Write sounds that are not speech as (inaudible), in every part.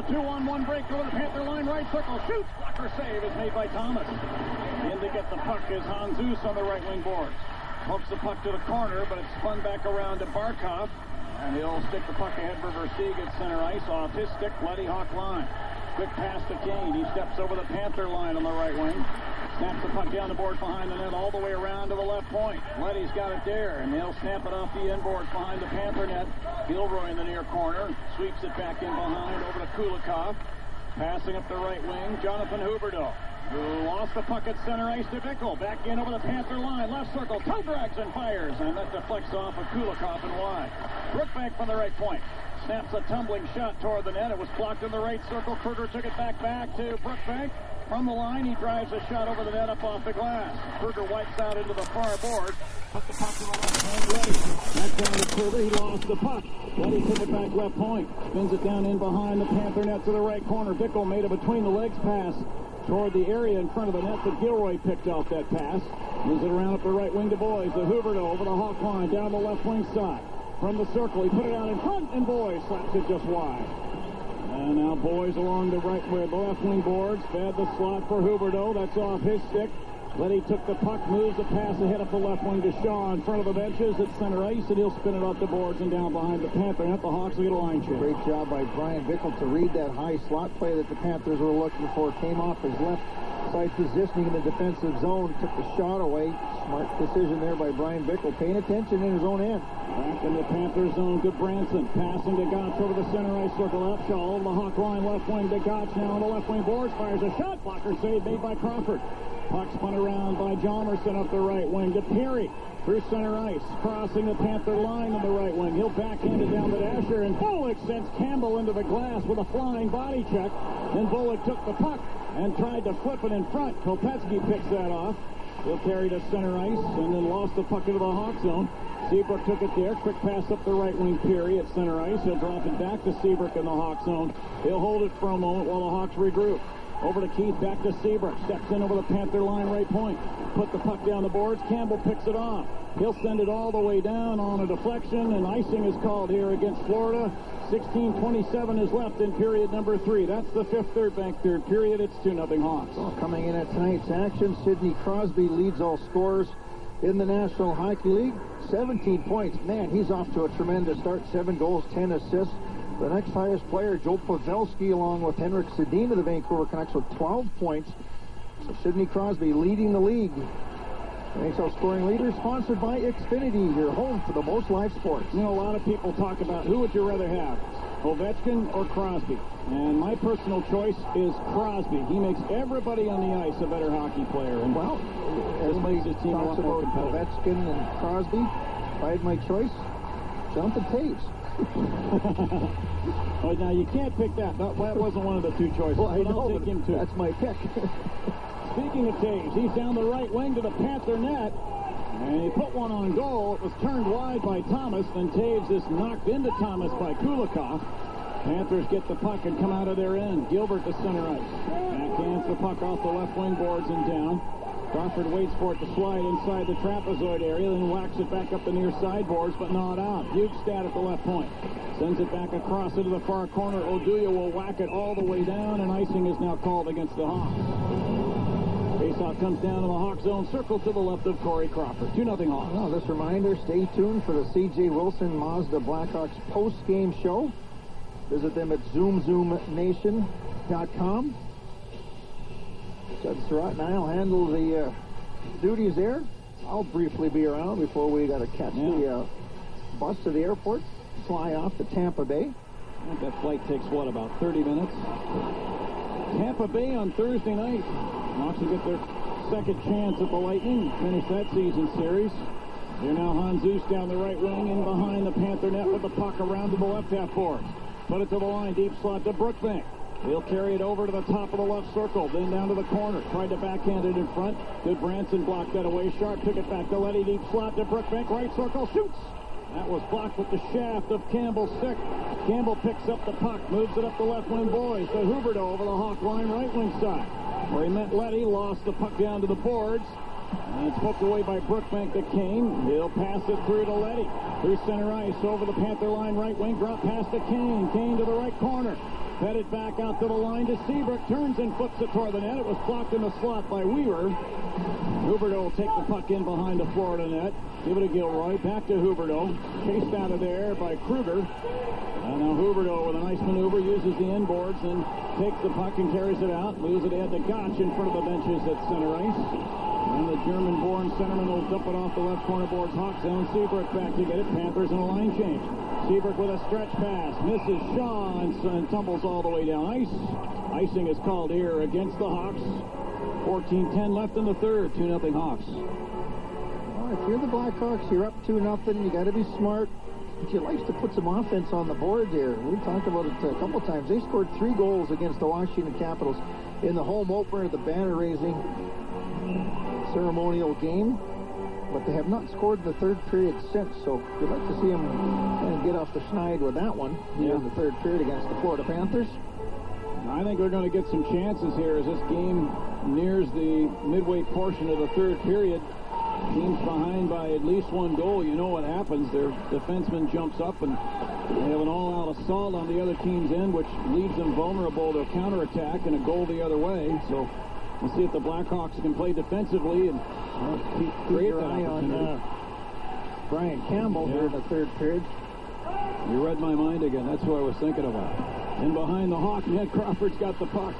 a two-on-one break over the Panther line, right circle, shoots, blocker save is made by Thomas. In to get the puck is Handzus on the right wing boards. Hooks the puck to the corner, but it's spun back around to Barkov. And he'll stick the puck ahead for Versteeg at center ice. Off his stick, Leddy Hawk line. Quick pass to Kane. He steps over the Panther line on the right wing. Snaps the puck down the boards behind the net all the way around to the left point. Leddy's got it there, and he'll snap it off the inboards behind the Panther net. Gilroy in the near corner. Sweeps it back in behind over to Kulikov. Passing up the right wing, Jonathan Huberdeau who lost the puck at center ice to Bickell. Back in over the Panther line. Left circle. Toe drags and fires. And that deflects off of Kulikov and wide. Brookbank from the right point. Snaps a tumbling shot toward the net. It was blocked in the right circle. Kruger took it back back to Brookbank. From the line, he drives a shot over the net up off the glass. Berger wipes out into the far board. Put the puck to the left hand to Kruger. He lost the puck. Leddy took it back left point. Spins it down in behind the Panther net to the right corner. Bickell made a between the legs pass toward the area in front of the net, but Gilroy picked off that pass. Moves it around up the right wing to Boyes. The Huberdeau over the Hawk line, down the left wing side. From the circle, he put it out in front, and Boyes slaps it just wide. And now Boyes along the right wing, the left wing boards, fed the slot for Huberdeau. That's off his stick. Leddy took the puck, moves the pass ahead up the left wing to Shaw in front of the benches at center ice, and he'll spin it off the boards and down behind the Panther net. The Hawks will get a line check. Great job by Bryan Bickell to read that high slot play that the Panthers were looking for. Came off his left side positioning in the defensive zone, took the shot away. Smart decision there by Bryan Bickell, paying attention in his own end. Back in the Panthers zone, Gudbranson. Passing to Goc over the center ice circle. Upshall over the Hawk line, left wing to Goc now on the left wing boards. Fires a shot. Blocker save made by Crawford. Puck spun around by Hjalmarsson up the right wing to Pirri. Through center ice, crossing the Panther line on the right wing. He'll backhand it down to Asher, and Bollig sends Campbell into the glass with a flying body check. Then Bollig took the puck and tried to flip it in front. Kopecky picks that off. He'll carry to center ice and then lost the puck into the Hawk zone. Seabrook took it there. Quick pass up the right wing, Pirri at center ice. He'll drop it back to Seabrook in the Hawk zone. He'll hold it for a moment while the Hawks regroup. Over to Keith, back to Seabrook. Steps in over the Panther line right point. Put the puck down the boards. Campbell picks it off. He'll send it all the way down on a deflection, and icing is called here against Florida. 16:27 is left in period number three. That's the fifth third bank third period. It's 2-0 Hawks. Well, coming in at tonight's action, Sidney Crosby leads all scorers in the National Hockey League. 17 points. Man, he's off to a tremendous start. Seven goals, 10 assists. The next highest player, Joe Pavelski, along with Henrik Sedin of the Vancouver Canucks with 12 points. So Sidney Crosby leading the league. NHL scoring leader sponsored by Xfinity, your home for the most live sports. You know, a lot of people talk about who would you rather have, Ovechkin or Crosby? And my personal choice is Crosby. He makes everybody on the ice a better hockey player. And well, everybody just talks about Ovechkin and Crosby. If I had my choice, Jonathan Toews. oh, now you can't pick that. That, that wasn't one of the two choices. Well, I know, I'll take him too. That's my pick. (laughs) Speaking of Toews, he's down the right wing to the Panther net. And he put one on goal. It was turned wide by Thomas. Then Toews is knocked into Thomas by Kulikov. Panthers get the puck and come out of their end. Gilbert to center ice. Backhands the puck off the left wing boards and down. Crawford waits for it to slide inside the trapezoid area, then whacks it back up the near sideboards, but not out. Bjugstad at the left point. Sends it back across into the far corner. Oduya will whack it all the way down, and icing is now called against the Hawks. Faceoff comes down to the Hawk zone, circle to the left of Corey Crawford. 2-0 Hawks. Well, this reminder, stay tuned for the C.J. Wilson Mazda Blackhawks post-game show. Visit them at zoomzoomnation.com. Judd Sirott and I'll handle the uh, duties there. I'll briefly be around before we got to catch Yeah. the uh, bus to the airport, fly off to Tampa Bay. I think that flight takes, what, about 30 minutes? Tampa Bay on Thursday night. Hawks will get their second chance at the Lightning, finish that season series. Here now Handzus down the right wing in behind the Panther net with the puck around to the left half boards. Put it to the line, deep slot to Brookbank. He'll carry it over to the top of the left circle, then down to the corner. Tried to backhand it in front. Gudbranson blocked that away. Sharp took it back to Leddy, deep slot to Brookbank, right circle, shoots! That was blocked with the shaft of Campbell's stick. Campbell picks up the puck, moves it up the left wing Boyes to Huberdeau over the Hawk line right wing side. Where he met Leddy, lost the puck down to the boards. And it's poked away by Brookbank to Kane. He'll pass it through to Leddy. Through center ice, over the Panther line right wing, drop pass to Kane. Kane to the right corner. It back out to the line to Seabrook. Turns and flips it toward the net. It was blocked in the slot by Weaver. Huberdeau will take the puck in behind the Florida net. Give it to Gilroy. Back to Huberdeau. Chased out of there by Kruger. And now Huberdeau with a nice maneuver uses the inboards and takes the puck and carries it out. Moves it ahead to Goc in front of the benches at center ice. And the German-born centerman will dump it off the left corner boards. Hawk zone. Seabrook back to get it. Panthers in a line change. Seabrook with a stretch pass. Misses Shaw and, and tumbles all the way down ice. Icing is called here against the Hawks. 14-10 left in the third. 2-0 Hawks. Well, if you're the Blackhawks, you're up 2 nothing. You got to be smart. But you like to put some offense on the board there. We talked about it a couple times. They scored three goals against the Washington Capitals in the home opener of the banner-raising ceremonial game but they have not scored the third period since. So you'd like to see them kind of get off the schneid with that one yeah. in the third period against the Florida Panthers. I think they're going to get some chances here as this game nears the midway portion of the third period. Teams behind by at least one goal. You know what happens. Their defenseman jumps up and they have an all-out assault on the other team's end, which leaves them vulnerable to a counterattack and a goal the other way. So we'll see if the Blackhawks can play defensively and keep, keep your eye on uh, Brian Campbell yeah. here in the third period. You read my mind again. That's what I was thinking about. And behind the Hawk net, Crawford's got the puck.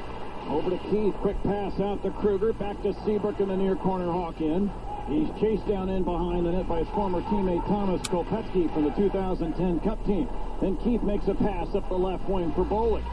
Over to Keith. Quick pass out to Kruger. Back to Seabrook in the near corner. Hawk in. He's chased down in behind the net by his former teammate Tomas Kopecky from the 2010 Cup team. Then Keith makes a pass up the left wing for Bollig.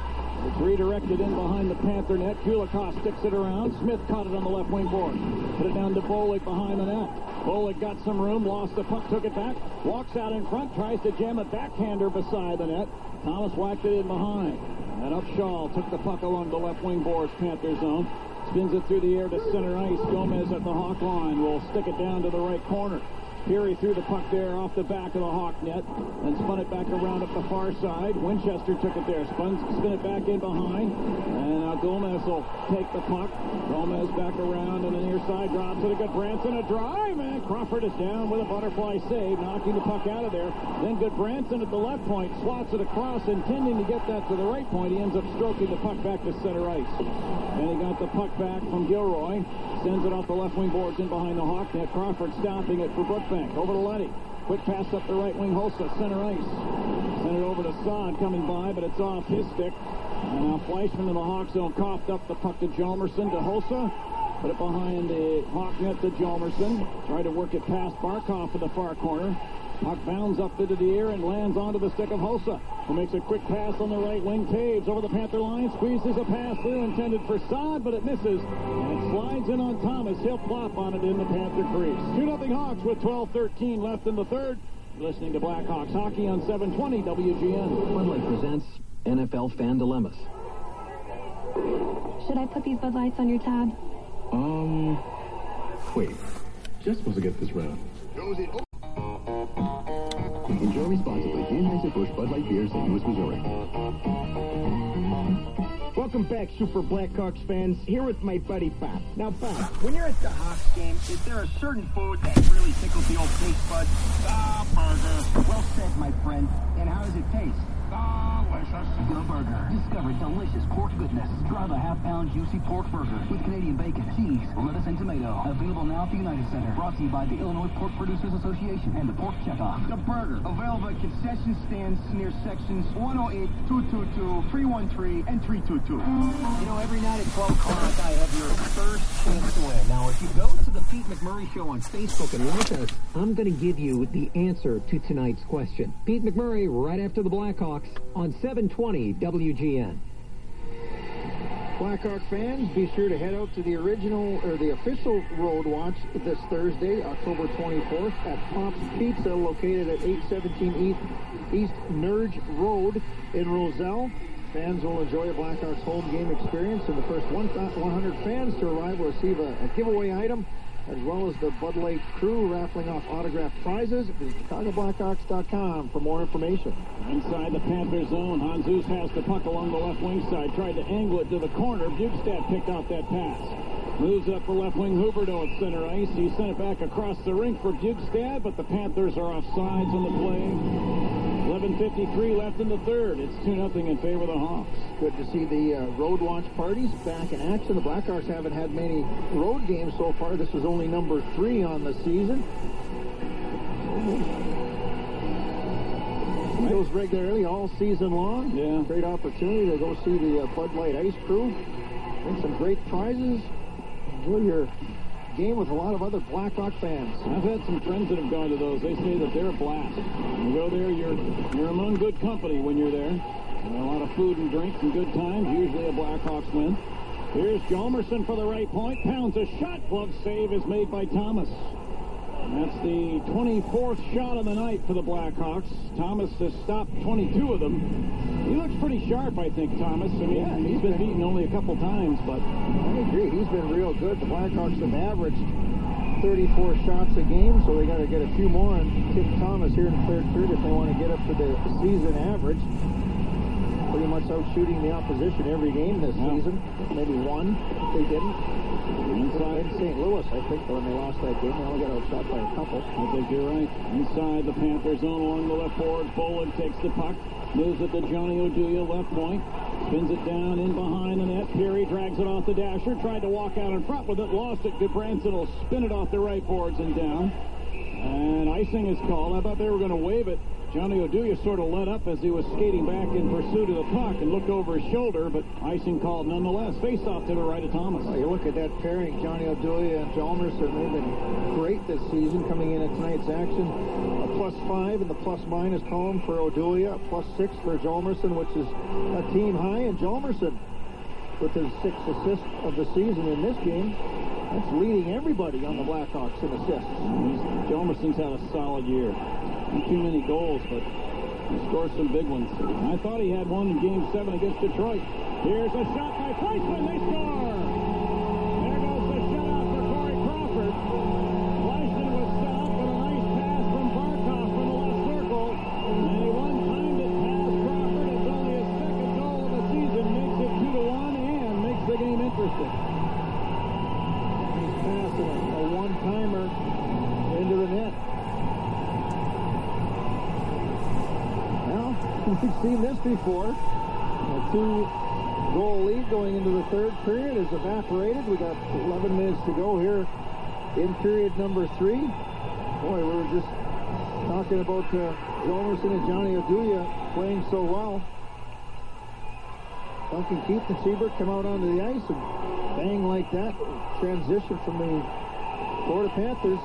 It's redirected in behind the Panther net. Kulikov sticks it around. Smith caught it on the left wing board. Put it down to Bollig behind the net. Bollig got some room, lost the puck, took it back, walks out in front, tries to jam a backhander beside the net. Thomas whacked it in behind. And Upshall took the puck along the left wing boards, Panther zone. Spins it through the air to center ice. Gomez at the Hawk line will stick it down to the right corner. Pirri threw the puck there off the back of the Hawk net and spun it back around up the far side. Winchester took it there, spun, spin it back in behind, and now Gomez will take the puck. Gomez back around on the near side, drops it. A Gudbranson, a drive, and Crawford is down with a butterfly save, knocking the puck out of there. Then Gudbranson at the left point, swats it across, intending to get that to the right point. He ends up stroking the puck back to center ice. And he got the puck back from Gilroy, sends it off the left wing boards in behind the Hawk net. Crawford stopping it for Brookbank. Over to Leddy. Quick pass up the right wing. Hossa, center ice. Send it over to Saad coming by, but it's off his stick. And now Fleischmann in the Hawk zone coughed up the puck to Hjalmarsson to Hossa. Put it behind the Hawk net to Hjalmarsson. Tried to work it past Barkov in the far corner. Puck bounds up into the air and lands onto the stick of Hossa, who makes a quick pass on the right wing. Toews over the Panther line, squeezes a pass through intended for Saad, but it misses. And it slides in on Thomas. He'll plop on it in the Panther crease. 2-0 Hawks with 12-13 left in the third. You're listening to Blackhawks Hockey on 720 WGN. Bud Light presents NFL Fan Dilemmas. Should I put these Bud Lights on your tab? Um, wait. Just supposed to get this Enjoy responsibly. Anheuser-Busch Bud Light Beer, St. Louis, Missouri. Welcome back, Super Blackhawks fans. Here with my buddy Bob. Now, Bob, when you're at the Hawks game, is there a certain food that really tickles the old taste buds? Ah, burger. Well said, my friend. And how does it taste? delicious. The Burger. Discover delicious pork goodness. Try the half-pound juicy pork burger with Canadian bacon, cheese, lettuce, and tomato. Available now at the United Center. Brought to you by the Illinois Pork Producers Association and the Pork Checkoff. The Burger. Available at concession stands near sections 108, 222, 313, and 322. You know, every night at 12 o'clock, I have your first chance to win. Now, if you go to the Pete McMurray Show on Facebook and like us, I'm going to give you the answer to tonight's question. Pete McMurray, right after the Blackhawks on 720 WGN. Blackhawk fans, be sure to head out to the original or the official Road Watch this Thursday, October 24th at Pop's Pizza, located at 817 East, East Nerge Road in Roselle. Fans will enjoy a Blackhawks home game experience, and the first 100 fans to arrive will receive a, a giveaway item as well as the Bud Light crew raffling off autographed prizes. Visit ChicagoBlackhawks.com for more information. Inside the Panthers zone, Handzus has the puck along the left wing side, tried to angle it to the corner. Bjugstad picked out that pass. Moves it up for left wing Huberdeau at center ice. He sent it back across the rink for Bjugstad, but the Panthers are off sides on the play. 11.53 left in the third. It's 2-0 in favor of the Hawks. Good to see the uh, road launch parties back in action. The Blackhawks haven't had many road games so far. This is only number three on the season. He goes regularly all season long. Yeah. Great opportunity to go see the uh, Bud Light Ice Crew. Win some great prizes. Your game with a lot of other Blackhawk fans. I've had some friends that have gone to those. They say that they're a blast. You go there, you're you're among good company when you're there. a lot of food and drinks and good times. Usually a Blackhawks win. Here's Hjalmarsson for the right point. Pounds a shot. Glove save is made by Thomas. That's the 24th shot of the night for the Blackhawks. Thomas has stopped 22 of them. He looks pretty sharp, I think, Thomas. I mean, Yeah, he's been beaten only a couple times, but I agree. He's been real good. The Blackhawks have averaged 34 shots a game, so they got to get a few more on Tim Thomas here in the third period if they want to get up to the season average. Pretty much out shooting the opposition every game this Yeah. season. Maybe one. If they didn't. Inside. In St. Louis, I think, when they lost that game, they only got outshot by a couple. I think you're right. Inside the Panther zone along the left board, Bollig takes the puck, moves it to Johnny Oduya, left point, spins it down in behind the net. Pirri drags it off the dasher, tried to walk out in front with it, lost it. Gudbranson will spin it off the right boards and down. And icing is called. I thought they were going to wave it. Johnny Oduya sort of let up as he was skating back in pursuit of the puck and looked over his shoulder, but icing called nonetheless. Face off to the right of Thomas. Well, you look at that pairing, Johnny Oduya and Hjalmarsson, they've been great this season coming in at tonight's action. A plus five in the plus minus column for Oduya, a plus six for Hjalmarsson, which is a team high, and Hjalmarsson with his sixth assist of the season in this game. That's leading everybody on the Blackhawks in assists. Hjalmarsson's had a solid year. Too many goals, but he scores some big ones. I thought he had one in Game 7 against Detroit. Here's a shot by Fleischmann. They score! 54. A two-goal lead going into the third period is evaporated. We got 11 minutes to go here in period number three. Boy, we were just talking about uh, and Johnny Oduya playing so well. Duncan Keith and Siebert come out onto the ice and bang like that. Transition from the Florida Panthers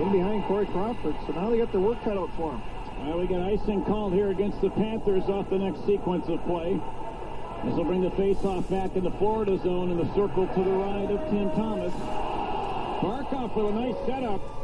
in behind Corey Crawford. So now they got their work cut out for them. We got icing called here against the Panthers off the next sequence of play. This will bring the face-off back in the Florida zone in the circle to the right of Tim Thomas. Barkov with a nice setup.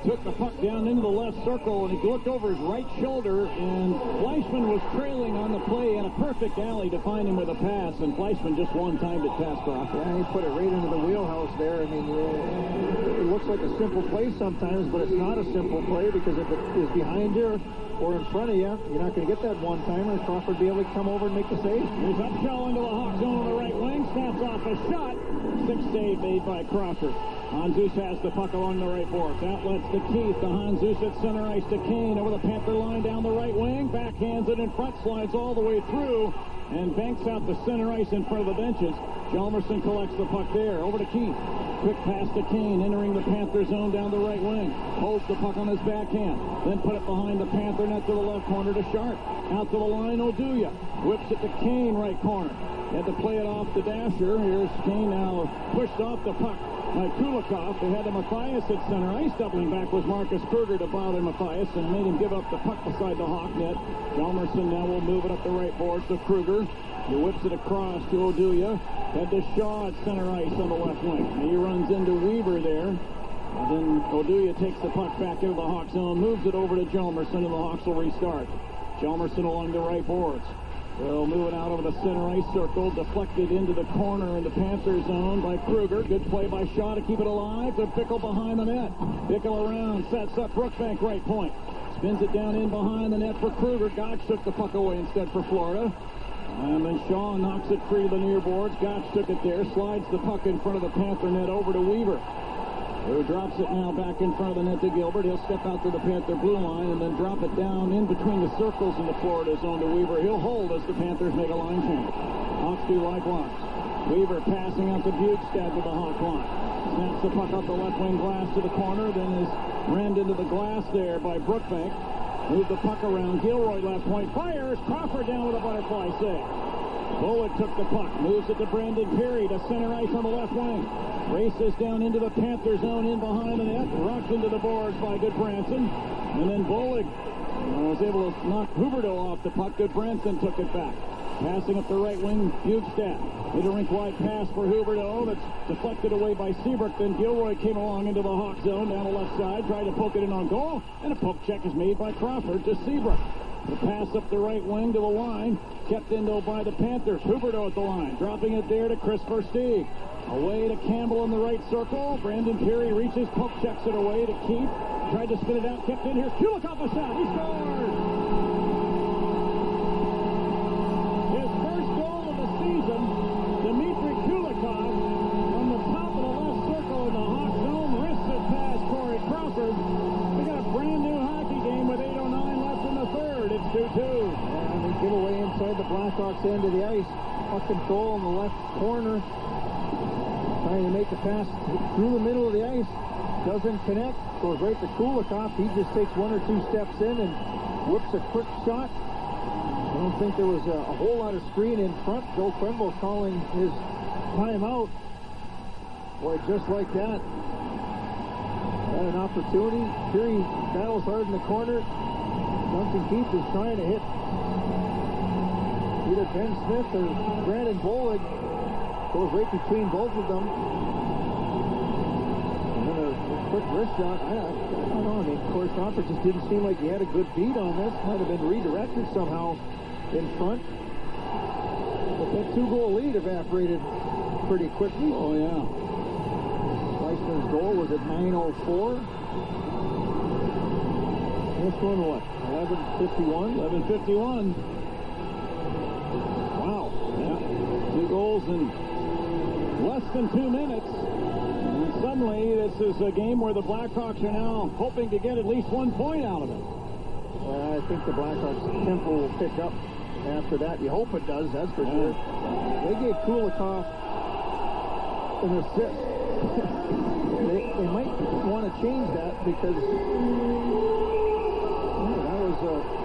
Took the puck down into the left circle, and he looked over his right shoulder, and Fleischmann was trailing on the play in a perfect alley to find him with a pass, and Fleischmann just one-timed it past Crawford. Yeah, he put it right into the wheelhouse there. I mean, it looks like a simple play sometimes, but it's not a simple play because if it is behind you or in front of you, you're not going to get that one-timer. Crawford be able to come over and make the save. Here's Upshall into the Hawk zone on the right wing. Snaps off a shot. Six save made by Crawford. Handzus has the puck along the right boards. Outlets to Keith. To Handzus at center ice to Kane. Over the Panther line down the right wing. Backhands it in front. Slides all the way through. And banks out the center ice in front of the benches. Hjalmarsson collects the puck there. Over to Keith. Quick pass to Kane, entering the Panther zone down the right wing. Holds the puck on his backhand. Then put it behind the Panther net to the left corner to Sharp. Out to the line, Oduya. Whips it to Kane, right corner. Had to play it off the dasher. Here's Kane now pushed off the puck by Kulikov. They had the Matthias at center ice. Doubling back was Marcus Kruger to bother Matthias and made him give up the puck beside the Hawk net. Hjalmarsson now will move it up the right boards to Kruger. He whips it across to Oduya. Head to Shaw at center ice on the left wing. He runs into Weaver there. And then Oduya takes the puck back into the Hawk zone, moves it over to Hjalmarsson, and the Hawks will restart. Hjalmarsson along the right boards. They'll move it out over the center ice circle, deflected into the corner in the Panther zone by Kruger. Good play by Shaw to keep it alive. To Bickell behind the net. Bickell around, sets up Brookbank right point. Spins it down in behind the net for Kruger. Goc took the puck away instead for Florida. And then Shaw knocks it free to the near boards. Goc took it there, slides the puck in front of the Panther net over to Weaver. Who drops it now back in front of the net to Gilbert. He'll step out to the Panther blue line and then drop it down in between the circles in the Florida zone to Weaver. He'll hold as the Panthers make a line change. Hawks do likewise. Weaver passing out to Bjugstad to the Hawk line. Snaps the puck up the left wing glass to the corner, then is rammed into the glass there by Brookbank. Move the puck around. Gilroy left point. Fires. Crawford down with a butterfly save. Bollig took the puck. Moves it to Brandon Pirri to center ice on the left wing. Races down into the Panther zone in behind the net. Rocked into the boards by Gudbranson. And then Bollig uh, was able to knock Huberdeau off the puck. Gudbranson took it back. Passing up the right wing, Bjugstad. Hit a rink-wide pass for Huberdeau that's deflected away by Seabrook. Then Gilroy came along into the Hawk zone down the left side, tried to poke it in on goal, and a poke check is made by Crawford to Seabrook. The pass up the right wing to the line, kept in though by the Panthers. Huberdeau at the line, dropping it there to Kris Versteeg. Away to Campbell in the right circle. Brandon Pirri reaches, poke checks it away to Keith. Tried to spin it out, kept in here. Kulikov a shot. He scores! The Blackhawks end of the ice. Puck control in the left corner. Trying to make a pass through the middle of the ice. Doesn't connect. Goes right to Kulikov. He just takes one or two steps in and whips a quick shot. I don't think there was a, a whole lot of screen in front. Joe Quenneville calling his timeout. Boy, just like that. Had an opportunity. Fury battles hard in the corner. Duncan Keith is trying to hit either Ben Smith or Brandon Bollig. Goes right between both of them. And then a, quick wrist shot. I, I, I don't know. I mean, Corey Crawford just didn't seem like he had a good beat on this. Might have been redirected somehow in front. But that two-goal lead evaporated pretty quickly. Oh, yeah. Fleischmann's goal was at 9.04. This one, what? 11.51? 11.51. Goals in less than two minutes. And suddenly, this is a game where the Blackhawks are now hoping to get at least one point out of it. Well, I think the Blackhawks tempo will pick up after that. You hope it does, that's for sure. They gave Kulikov an assist. (laughs) they, they might want to change that because that was uh,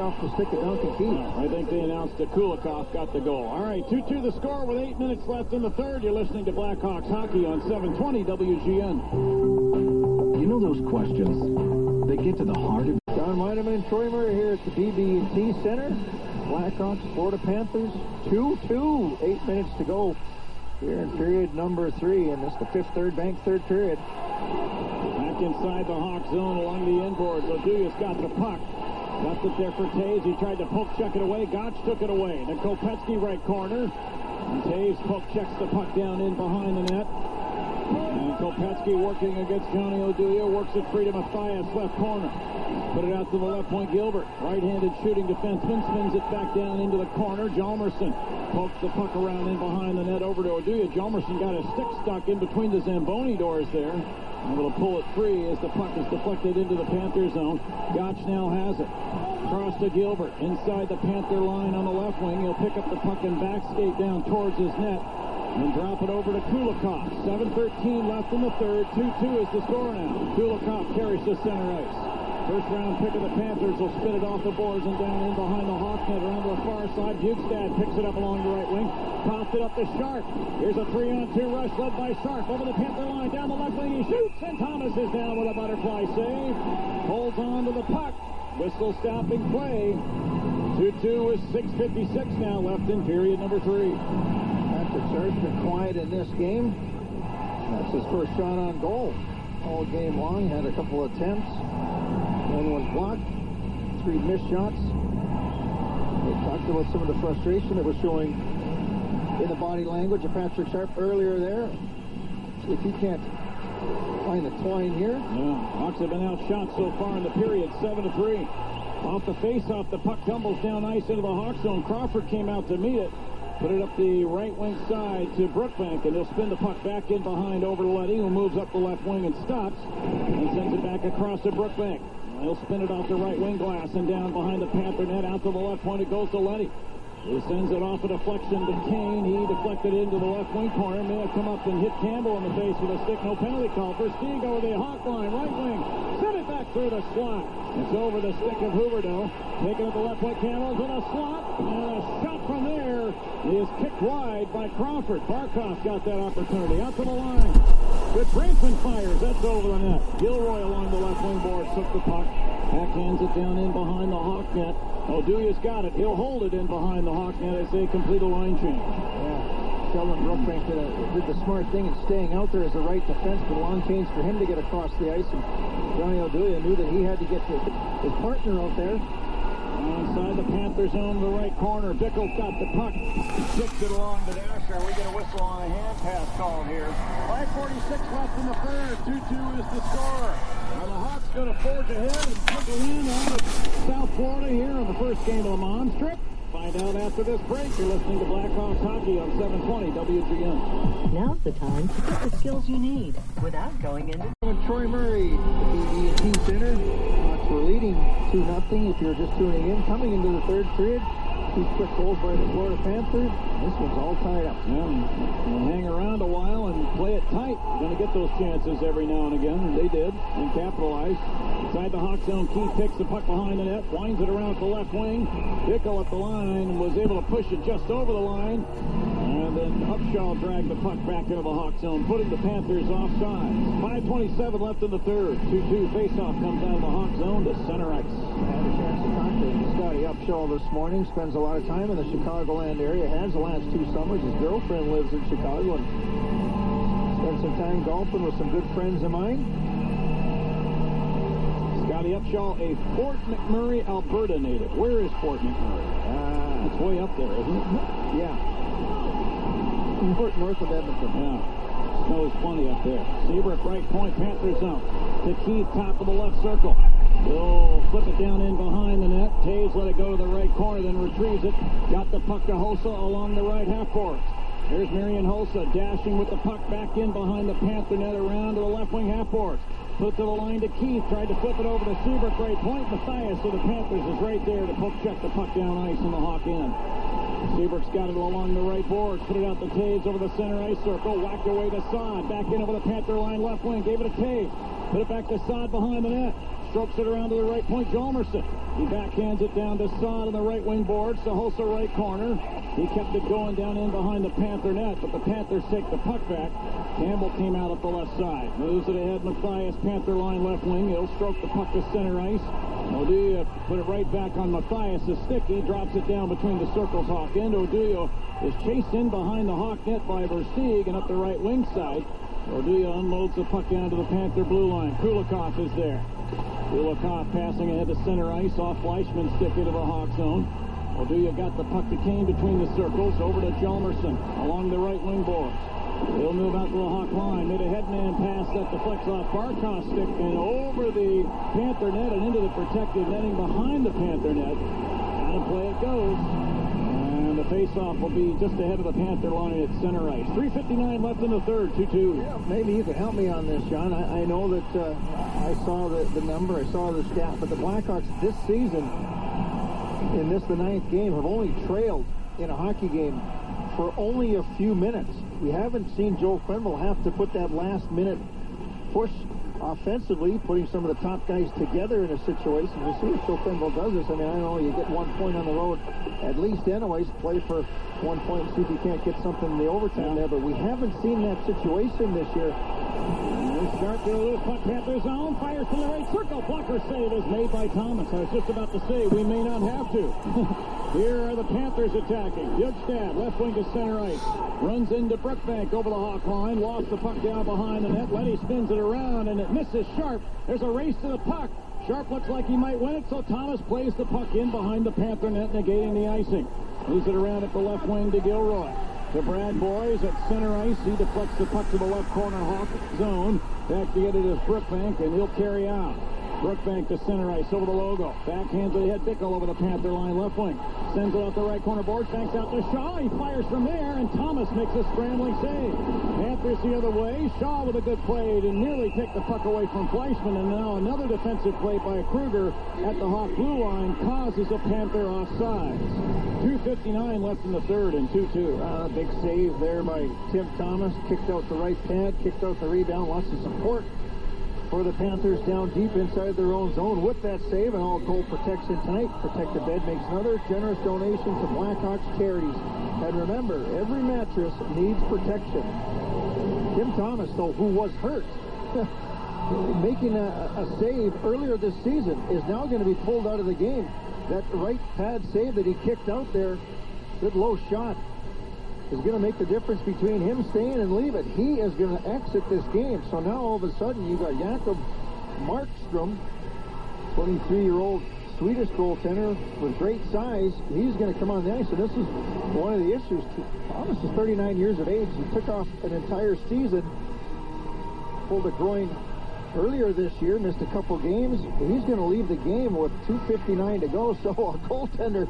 right off the stick of Duncan Keith. I think they announced that Kulikov got the goal. All right, 2-2 the score with eight minutes left in the third. You're listening to Blackhawks hockey on 720 WGN. You know those questions? They get to the heart of John Wiedeman and Troy Murray here at the BB&T Center. Blackhawks, Florida Panthers, 2-2. Eight minutes to go here in period number three, and this is the fifth third bank third period. Back inside the Hawk zone along the inboard. Loduya's got the puck. Left it there for Toews. He tried to poke check it away. Goc took it away. The Kopecky right corner. And Toews poke checks the puck down in behind the net. And Kopecky working against Johnny Oduya. Works it free to Matthias, left corner. Put it out to the left point, Gilbert. Right-handed shooting defenseman. Spins it back down into the corner. Hjalmarsson pokes the puck around in behind the net over to Oduya. Hjalmarsson got his stick stuck in between the Zamboni doors there. Able to pull it free as the puck is deflected into the Panther zone. Goc now has it. Cross to Gilbert. Inside the Panther line on the left wing. He'll pick up the puck and back skate down towards his net. And drop it over to Kulikov. 7.13 left in the third. 2-2 is the score now. Kulikov carries to center ice. First round pick of the Panthers will spit it off the boards and down in behind the Hawk net around to the far side. Bjugstad picks it up along the right wing. Popped it up to Sharp. Here's a three-on-two rush led by Sharp over the Panther line. Down the left wing he shoots and Thomas is down with a butterfly save. Holds on to the puck. Whistle stopping play. 2-2 with 6.56 now left in period number three. Patrick Sharp's been quiet in this game. That's his first shot on goal all game long. Had a couple attempts. One was blocked. Three missed shots. We talked about some of the frustration that was showing in the body language of Patrick Sharp earlier there. If he can't find the twine here. Yeah, Hawks have been outshot so far in the period, 7 to 3. Off the face-off, the puck tumbles down ice into the Hawk zone. Crawford came out to meet it. Put it up the right wing side to Brookbank, and he'll spin the puck back in behind over to Leddy, who moves up the left wing and stops, and sends it back across to Brookbank. He'll spin it off the right wing glass and down behind the Panther net. Out to the left point, it goes to Leddy. He sends it off a deflection to Kane. He deflected into the left wing corner. May have come up and hit Campbell in the face with a stick. No penalty call. Versteeg over the hawk line. Right wing. Send it back through the slot. It's over the stick of Huberdeau. Taking it the left wing. Campbell's in a slot. And a shot from there is kicked wide by Crawford. Barkov got that opportunity. Out to the line. Gudbranson fires. That's over the net. Gilroy along the left wing board took the puck. Backhands it down in behind the hawk net. Oduya's got it. He'll hold it in behind the hawk net as they complete a line change. Yeah. Sheldon Brookbank did, a, did the smart thing in staying out there as the right defense, but a long change for him to get across the ice. And Johnny O'Dulia knew that he had to get his, his partner out there. Inside the Panther zone, the right corner. Bickell's got the puck. Kicks it along to Dasher. We get a whistle on a hand pass call here. 5.46 left in the third. 2-2 is the score. Now the Hawks going to forge ahead and put the win on South Florida here on the first game of the Mom Strip. Find out after this break. You're listening to Blackhawks Hockey on 720 WGN. Now's the time to get the skills you need without going into... Troy Murray, the team center. Hawks were leading 2 nothing. if you're just tuning in. Coming into the third period, two quick goals by the Florida Panthers. This one's all tied up. Yeah, hang around a while and play it tight. Going to get those chances every now and again, and they did, and capitalized. Inside the Hawk zone, Keith takes the puck behind the net, winds it around the left wing. Bickell at the line was able to push it just over the line. And then Upshall dragged the puck back into the Hawk zone, putting the Panthers offside. 5.27 left in the third. 2-2 faceoff comes out of the Hawk zone to center ice. I had a chance to talk to Scotty Upshall this morning. Spends a lot of time in the Chicagoland area. Has the last two summers. His girlfriend lives in Chicago and spent some time golfing with some good friends of mine. Scotty Upshall, a Fort McMurray, Alberta native. Where is Fort McMurray? Uh, it's way up there, isn't it? Yeah. North, of Edmonton. Yeah. Snow's plenty up there. Seabrook, right point, Panthers zone. To Keith, top of the left circle. He'll flip it down in behind the net. Toews let it go to the right corner, then retrieves it. Got the puck to Hossa along the right half court. There's Marian Hossa dashing with the puck back in behind the Panther net around to the left wing half court. Put to the line to Keith. Tried to flip it over to Seabrook, right point. Matthias so the Panthers is right there to poke check the puck down ice in the Hawk end. Seabrook's got it along the right board. Put it out to Toews over the center ice circle. Whacked away to Saad. Back in over the Panther line left wing. Gave it to Toews. Put it back to Saad behind the net. Strokes it around to the right point. Hjalmarsson. He backhands it down to Saad on the right wing boards. To Hossa right corner. He kept it going down in behind the Panther net, but the Panthers take the puck back. Campbell came out at the left side. Moves it ahead. Matthias, Panther line left wing. He'll stroke the puck to center ice. Oduya put it right back on Matthias. stick. He drops it down between the circles. Hawk end. Oduya is chased in behind the Hawk net by Versteeg and up the right wing side. Oduya unloads the puck down to the Panther blue line. Kulikov is there. Kulikov passing ahead to center ice off Fleischmann's stick into the Hawk zone. Oduya got the puck to Kane between the circles. Over to Hjalmarsson along the right wing boards. He'll move out to the Hawk line. Made a headman pass that deflects off Barkov's stick and over the Panther net and into the protected netting behind the Panther net. Out of play it goes. And the faceoff will be just ahead of the Panther line at center ice. 3.59 left in the third. 2-2. Yeah, maybe you can help me on this, John. I, I know that uh, I saw the, the number, I saw the stat, but the Blackhawks this season, in this the ninth game, have only trailed in a hockey game for only a few minutes. We haven't seen Joe Quenneville have to put that last minute push offensively, putting some of the top guys together in a situation. We'll see if Joe Quenneville does this. I mean, I know you get one point on the road at least anyways, play for one point and see if you can't get something in the overtime there, but we haven't seen that situation this year. Start to loose puck Panther zone, fires from the right circle. Blocker save is made by Thomas. I was just about to say we may not have to. (laughs) Here are the Panthers attacking. Bjugstad, left wing to center ice. Runs into Brookbank over the Hawk line. Lost the puck down behind the net. Leddy spins it around and it misses Sharp. There's a race to the puck. Sharp looks like he might win it, so Thomas plays the puck in behind the Panther net, negating the icing. Moves it around at the left wing to Gilroy. To Brad Boyes at center ice. He deflects the puck to the left corner Hawk zone. Back to get it is Brookbank, and he'll carry out. Brookbank to center ice over the logo. Backhand to the head. Bickell over the Panther line left wing. Sends it out the right corner board. Banks out to Shaw. He fires from there, and Thomas makes a scrambling save. Panthers the other way. Shaw with a good play to nearly take the puck away from Fleischmann, and now another defensive play by Kruger at the Hawk blue line causes a Panther offside. 2.59 left in the third and 2-2. Uh, big save there by Tim Thomas. Kicked out the right pad, kicked out the rebound. Lots of support for the Panthers down deep inside their own zone. With that save and all goal protection tonight, Protect the Bed makes another generous donation to Blackhawks charities. And remember, every mattress needs protection. Tim Thomas, though, who was hurt, (laughs) making a, a save earlier this season, is now going to be pulled out of the game. That right pad save that he kicked out there, good low shot, is going to make the difference between him staying and leaving. He is going to exit this game. So now all of a sudden you've got Jakob Markstrom, 23-year-old Swedish goaltender with great size. He's going to come on the ice, and this is one of the issues. Thomas is 39 years of age. He took off an entire season, pulled a groin earlier this year, missed a couple games. He's going to leave the game with 2.59 to go, (laughs) so a goaltender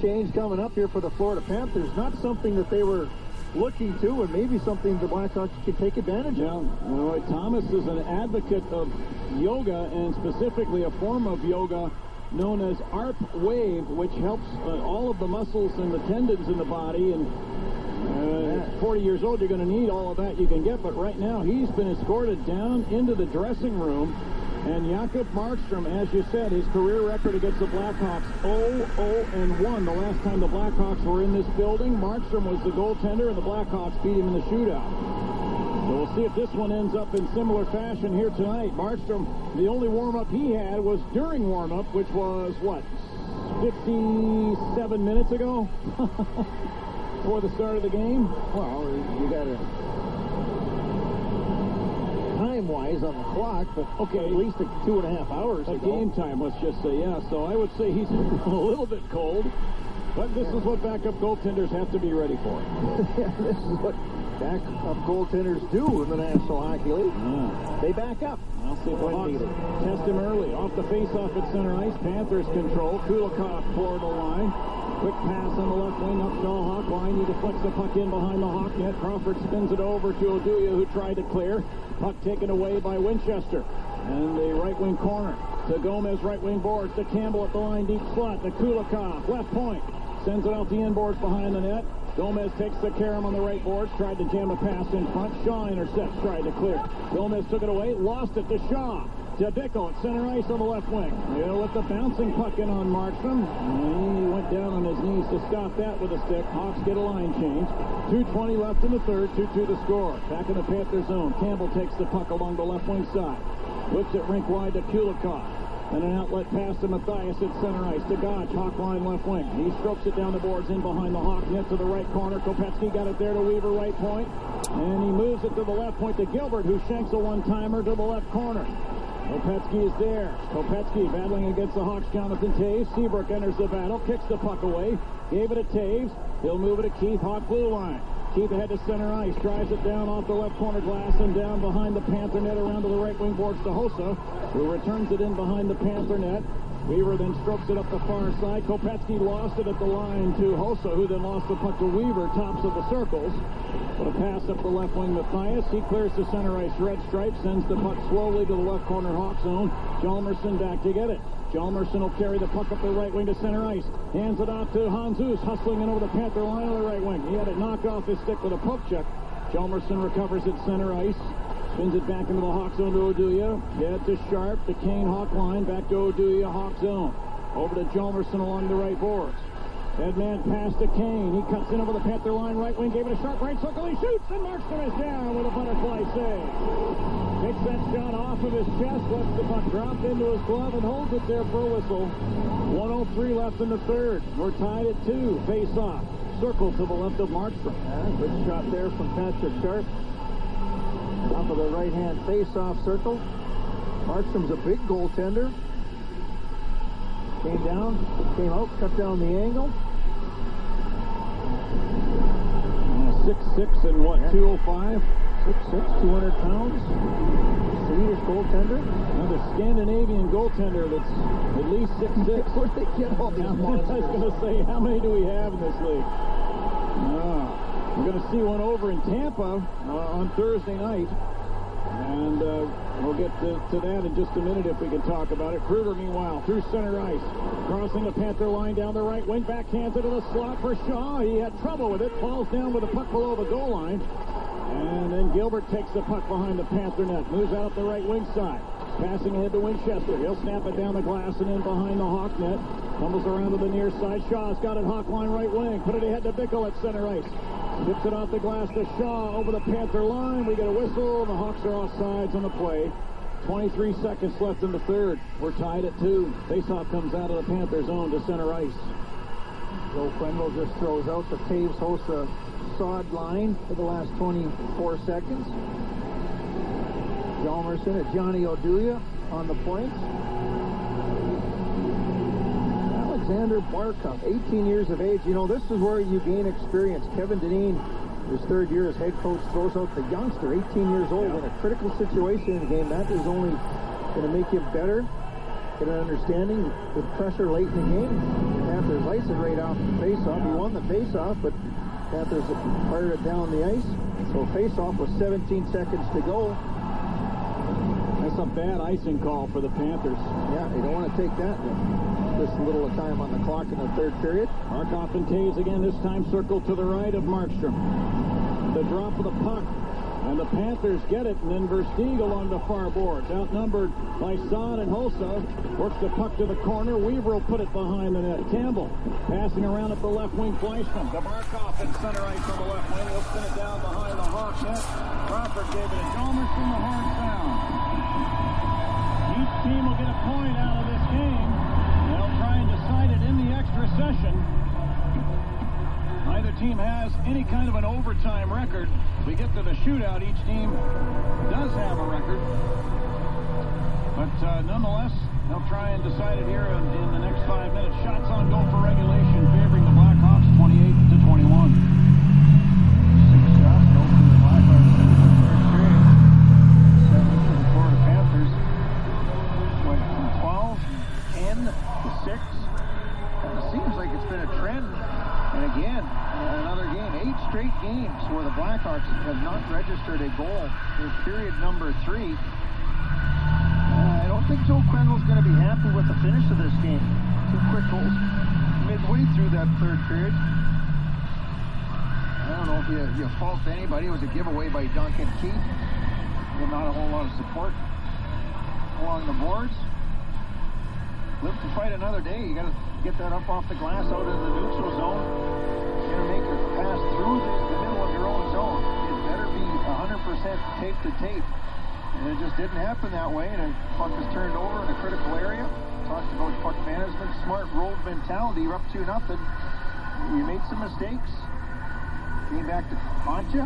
change coming up here for the Florida Panthers. Not something that they were looking to, and maybe something the Blackhawks could take advantage yeah. of. Well, Thomas is an advocate of yoga, and specifically a form of yoga known as ARP wave, which helps uh, all of the muscles and the tendons in the body. And uh, at 40 years old, you're going to need all of that you can get. But right now, he's been escorted down into the dressing room. And Jakob Markstrom, as you said, his career record against the Blackhawks 0-0-1. The last time the Blackhawks were in this building, Markstrom was the goaltender, and the Blackhawks beat him in the shootout. So we'll see if this one ends up in similar fashion here tonight. Markstrom, the only warm-up he had was during warm-up, which was, what, 57 minutes ago? (laughs) Before the start of the game? Well, you got to time-wise on the clock, but okay, at least two and a half hours. A game time, let's just say, yeah. So I would say he's (laughs) a little bit cold, but this is what backup goaltenders have to be ready for. yeah, (laughs) this is what backup goaltenders do in the National Hockey League. Yeah. They back up. I'll see if Hawks test him early. Off the face-off at center ice. Panthers control. Kulikov toward the line. Quick pass on the left wing, up the Hawk line. He deflects the puck in behind the Hawk net. Crawford spins it over to Oduya, who tried to clear. Puck taken away by Winchester. And the right wing corner to Gomez, right wing boards to Campbell at the line, deep slot to Kulikov, left point. Sends it out the inboards behind the net. Gomez takes the carom on the right boards, tried to jam a pass in front. Shaw intercepts, tried to clear. Gomez took it away, lost it to Shaw to at center ice on the left wing. Yeah, with the bouncing puck in on Markstrom. He went down on his knees to stop that with a stick. Hawks get a line change. 2.20 left in the third, 2-2 to score. Back in the Panther zone. Campbell takes the puck along the left wing side. Whips it rink wide to Kulikov. And an outlet pass to Matthias at center ice. To Goc, Hawk line left wing. He strokes it down the boards in behind the Hawk net to the right corner. Kopecky got it there to Weaver, right point. And he moves it to the left point to Gilbert, who shanks a one-timer to the left corner. Kopecky is there. Kopecky battling against the Hawks, Jonathan Toews. Seabrook enters the battle, kicks the puck away, gave it to Toews. He'll move it to Keith, Hawk blue line. Keith ahead to center ice, drives it down off the left corner glass and down behind the Panther net around to the right wing boards to Hossa, who returns it in behind the Panther net. Weaver then strokes it up the far side. Kopecky lost it at the line to Hossa, who then lost the puck to Weaver, tops of the circles. But a pass up the left wing, Matthias. He clears the center ice red stripe, sends the puck slowly to the left corner Hawk zone. Hjalmarsson back to get it. Hjalmarsson will carry the puck up the right wing to center ice. Hands it off to Handzus, hustling in over the Panther line on the right wing. He had it knocked off his stick with a poke check. Hjalmarsson recovers at center ice. Spins it back into the Hawk zone to Oduya. Head to Sharp, the Kane Hawk line, back to Oduya, Hawk zone. Over to Hjalmarsson along the right boards. Head man pass to Kane. He cuts in over the Panther line, right wing, gave it a sharp right circle. He shoots, and Markstrom is down with a butterfly save. Takes that shot off of his chest, lets the puck drop into his glove, and holds it there for a whistle. 103 left in the third. We're tied at two. Face off. Circle to the left of Markstrom. Yeah, good shot there from Patrick Sharp. Top of the right-hand face-off circle. Markstrom's a big goaltender. Came down, came out, cut down the angle. 6'6 and what, Yeah. 205? 6'6", 200 pounds. Swedish goaltender. Another Scandinavian goaltender that's at least 6'6. Where did they get all these (laughs) I was going to say, how many do we have in this league? Ah, we're going to see one over in Tampa uh, on Thursday night. And uh, we'll get to, to that in just a minute if we can talk about it. Kruger, meanwhile, through center ice. Crossing the Panther line down the right wing. Backhands it to the slot for Shaw. He had trouble with it. Falls down with the puck below the goal line. And then Gilbert takes the puck behind the Panther net. Moves out the right wing side. Passing ahead to Winchester. He'll snap it down the glass and in behind the Hawk net. Tumbles around to the near side. Shaw's got it Hawk line right wing. Put it ahead to Bickell at center ice. Tips it off the glass to Shaw over the Panther line. We get a whistle. The Hawks are offsides on the play. 23 seconds left in the third. We're tied at two. Faceoff comes out of the Panther zone to center ice. Joe Quenneville just throws out the Toews a uh, Saad line for the last 24 seconds. Hjalmarsson and Johnny Oduya on the points. Alexander Barkov, 18 years of age. You know, this is where you gain experience. Kevin Dineen, his third year as head coach, throws out the youngster, 18 years old, in a critical situation in the game. That is only going to make him better, get an understanding with pressure late in the game. Panthers ice it right off the faceoff. He won the faceoff, but Panthers fired it down the ice. So faceoff with 17 seconds to go. That's a bad icing call for the Panthers. Yeah, they don't want to take that. Just a little of time on the clock in the third period. Barkov and again, this time circled to the right of Markstrom. The drop of the puck. And the Panthers get it, and then Versteeg along the far boards. Outnumbered by Saad and Hossa. Works the puck to the corner. Weaver will put it behind the net. Campbell passing around at the left wing. Fleischmann. The Barkov in center ice on the left wing. He'll spin it down behind the Hawks net. Crawford gave it to Chalmers from the horn sound. Each team will get a point out of this game. Extra session. Neither team has any kind of an overtime record. We get to the shootout, each team does have a record. But uh, nonetheless, they'll try and decide it here in, in the next five minutes. Shots on goal for regulation, favoring the Blackhawks 28 And again, another game, eight straight games where the Blackhawks have not registered a goal in period number three. Uh, I don't think Joe Quenneville's going to be happy with the finish of this game. Two quick goals midway through that third period. I don't know if you, you fault anybody. It was a giveaway by Duncan Keith. With not a whole lot of support along the boards. Live to fight another day. You got to get that up off the glass out of the neutral zone. You're going to make a pass through the, middle of your own zone. It better be 100% tape to tape. And it just didn't happen that way. And the puck is turned over in a critical area. Talked about puck management, smart road mentality. You're up 2 nothing. You made some mistakes. Came back to haunt you.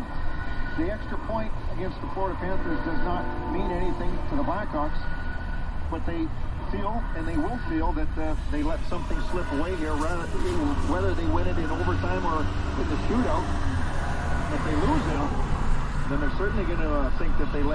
The extra point against the Florida Panthers does not mean anything to the Blackhawks. But they feel, and they will feel, that uh, they let something slip away here, rather, whether they win it in overtime or in the shootout. If they lose it, then they're certainly going to uh, think that they let